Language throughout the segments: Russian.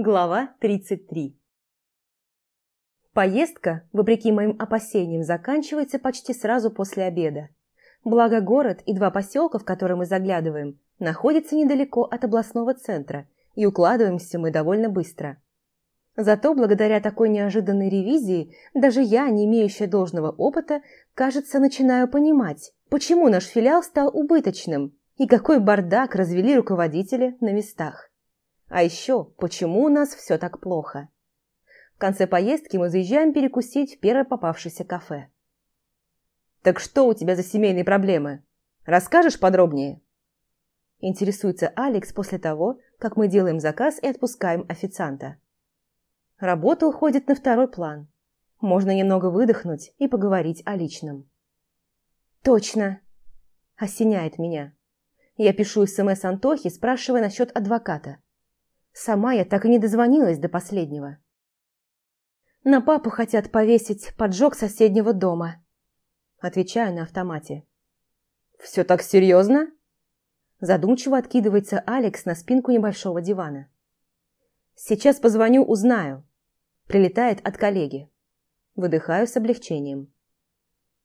Глава 33 Поездка, вопреки моим опасениям, заканчивается почти сразу после обеда. Благо город и два поселка, в которые мы заглядываем, находятся недалеко от областного центра, и укладываемся мы довольно быстро. Зато благодаря такой неожиданной ревизии, даже я, не имеющая должного опыта, кажется, начинаю понимать, почему наш филиал стал убыточным и какой бардак развели руководители на местах. А еще, почему у нас все так плохо? В конце поездки мы заезжаем перекусить в первое попавшееся кафе. «Так что у тебя за семейные проблемы? Расскажешь подробнее?» Интересуется Алекс после того, как мы делаем заказ и отпускаем официанта. Работа уходит на второй план. Можно немного выдохнуть и поговорить о личном. «Точно!» – осеняет меня. Я пишу СМС Антохе, спрашивая насчет адвоката. Сама я так и не дозвонилась до последнего. На папу хотят повесить поджог соседнего дома. Отвечаю на автомате. «Все так серьезно?» Задумчиво откидывается Алекс на спинку небольшого дивана. «Сейчас позвоню, узнаю». Прилетает от коллеги. Выдыхаю с облегчением.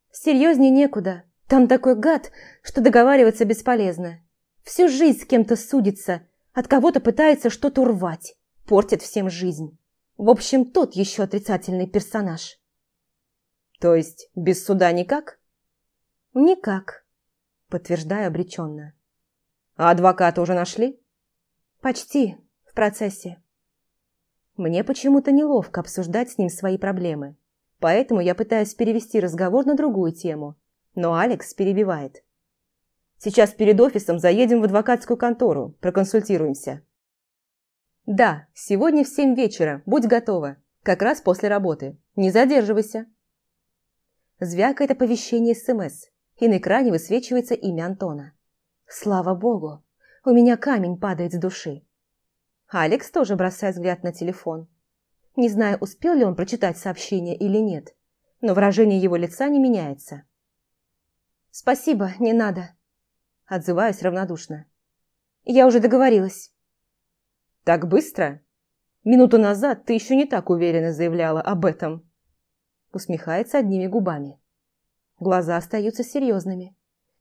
«Серьезнее некуда. Там такой гад, что договариваться бесполезно. Всю жизнь с кем-то судится, от кого-то пытается что-то урвать, портит всем жизнь. В общем, тот еще отрицательный персонаж. То есть без суда никак? Никак, подтверждаю обреченно. А адвоката уже нашли? Почти, в процессе. Мне почему-то неловко обсуждать с ним свои проблемы, поэтому я пытаюсь перевести разговор на другую тему, но Алекс перебивает. Сейчас перед офисом заедем в адвокатскую контору, проконсультируемся. Да, сегодня в семь вечера, будь готова. Как раз после работы. Не задерживайся. Звякает оповещение СМС, и на экране высвечивается имя Антона. Слава богу, у меня камень падает с души. Алекс тоже бросает взгляд на телефон. Не знаю, успел ли он прочитать сообщение или нет, но выражение его лица не меняется. «Спасибо, не надо», Отзываюсь равнодушно. Я уже договорилась. Так быстро? Минуту назад ты еще не так уверенно заявляла об этом. Усмехается одними губами. Глаза остаются серьезными.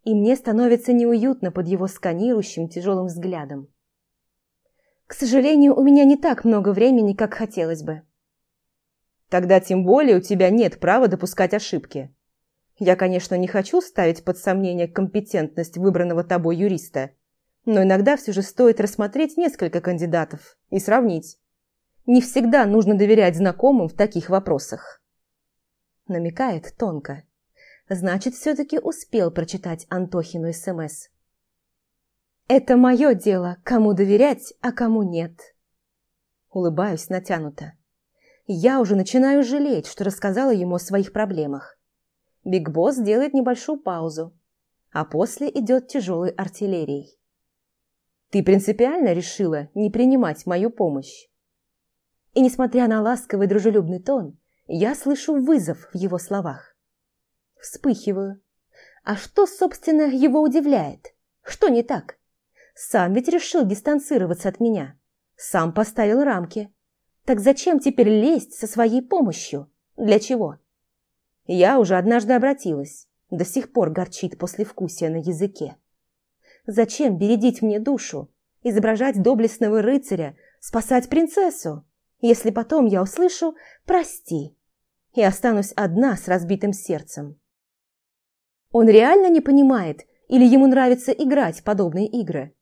И мне становится неуютно под его сканирующим тяжелым взглядом. К сожалению, у меня не так много времени, как хотелось бы. Тогда тем более у тебя нет права допускать ошибки. Я, конечно, не хочу ставить под сомнение компетентность выбранного тобой юриста, но иногда все же стоит рассмотреть несколько кандидатов и сравнить. Не всегда нужно доверять знакомым в таких вопросах. Намекает тонко. Значит, все-таки успел прочитать Антохину СМС. «Это мое дело, кому доверять, а кому нет». Улыбаюсь натянуто. Я уже начинаю жалеть, что рассказала ему о своих проблемах. Биг Босс делает небольшую паузу, а после идет тяжелой артиллерией. «Ты принципиально решила не принимать мою помощь?» И несмотря на ласковый дружелюбный тон, я слышу вызов в его словах. Вспыхиваю. А что, собственно, его удивляет? Что не так? Сам ведь решил дистанцироваться от меня. Сам поставил рамки. Так зачем теперь лезть со своей помощью? Для чего? Я уже однажды обратилась. До сих пор горчит послевкусие на языке. Зачем бередить мне душу, изображать доблестного рыцаря, спасать принцессу, если потом я услышу «прости» и останусь одна с разбитым сердцем? Он реально не понимает или ему нравится играть подобные игры?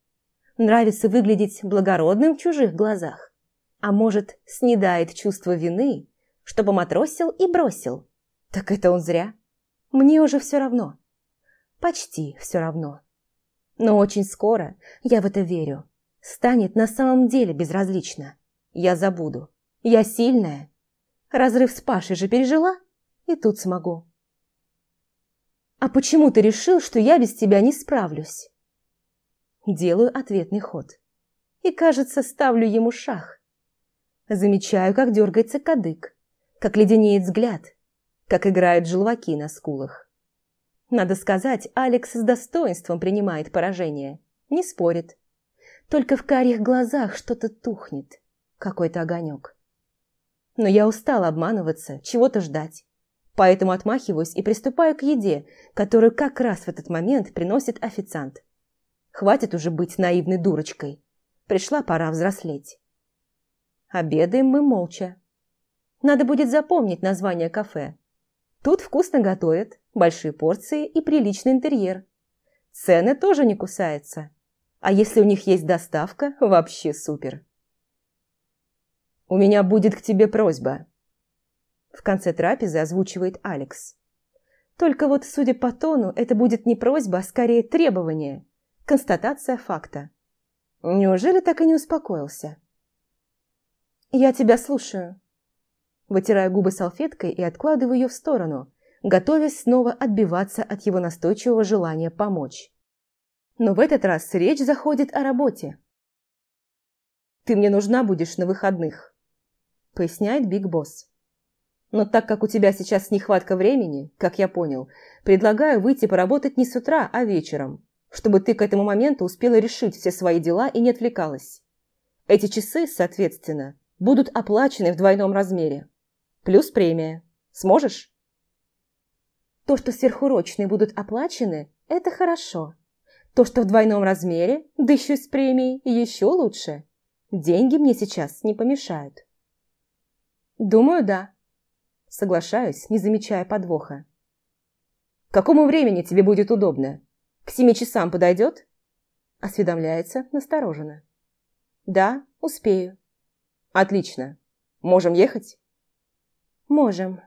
Нравится выглядеть благородным в чужих глазах? А может, снедает чувство вины, чтобы матросил и бросил? Так это он зря. Мне уже все равно. Почти все равно. Но очень скоро, я в это верю, станет на самом деле безразлично. Я забуду. Я сильная. Разрыв с Пашей же пережила, и тут смогу. «А почему ты решил, что я без тебя не справлюсь?» Делаю ответный ход. И, кажется, ставлю ему шах. Замечаю, как дергается кадык, как леденеет взгляд – как играют желваки на скулах. Надо сказать, Алекс с достоинством принимает поражение, не спорит. Только в карих глазах что-то тухнет, какой-то огонек. Но я устала обманываться, чего-то ждать. Поэтому отмахиваюсь и приступаю к еде, которую как раз в этот момент приносит официант. Хватит уже быть наивной дурочкой. Пришла пора взрослеть. Обедаем мы молча. Надо будет запомнить название кафе. Тут вкусно готовят, большие порции и приличный интерьер. Цены тоже не кусаются. А если у них есть доставка, вообще супер. «У меня будет к тебе просьба», – в конце трапезы озвучивает Алекс. Только вот, судя по тону, это будет не просьба, а скорее требование, констатация факта. Неужели так и не успокоился? «Я тебя слушаю», Вытираю губы салфеткой и откладываю ее в сторону, готовясь снова отбиваться от его настойчивого желания помочь. Но в этот раз речь заходит о работе. «Ты мне нужна будешь на выходных», – поясняет Биг Босс. «Но так как у тебя сейчас нехватка времени, как я понял, предлагаю выйти поработать не с утра, а вечером, чтобы ты к этому моменту успела решить все свои дела и не отвлекалась. Эти часы, соответственно, будут оплачены в двойном размере. Плюс премия. Сможешь? То, что сверхурочные будут оплачены, это хорошо. То, что в двойном размере, да еще с премией, еще лучше. Деньги мне сейчас не помешают. Думаю, да. Соглашаюсь, не замечая подвоха. К какому времени тебе будет удобно? К семи часам подойдет? Осведомляется настороженно. Да, успею. Отлично. Можем ехать? Можем.